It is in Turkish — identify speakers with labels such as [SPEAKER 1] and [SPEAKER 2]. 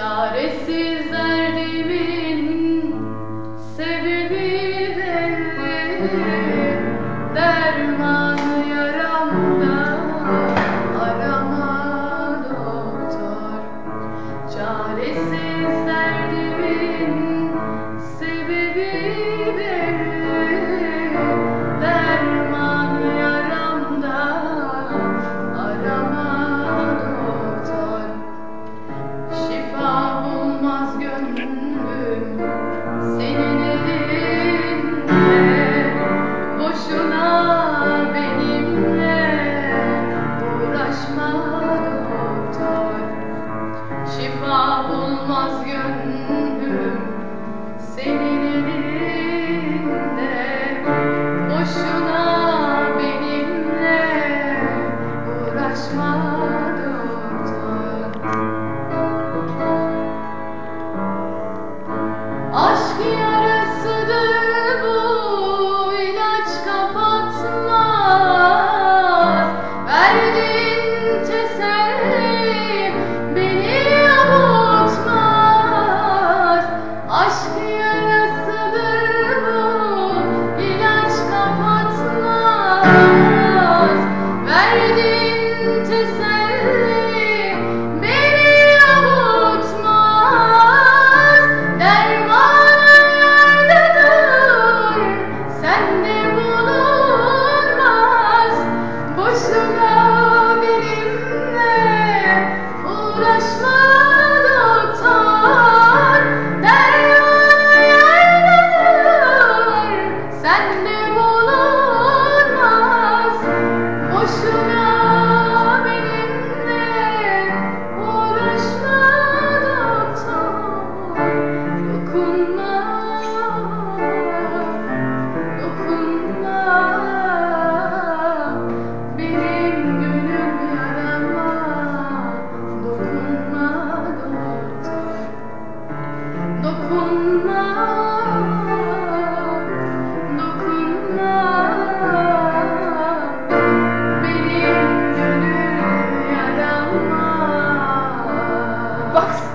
[SPEAKER 1] Çaresiz derdimin sebebi de derman yaramda arama doktor. Çaresiz derdimin bulmaz gönlüm.
[SPEAKER 2] box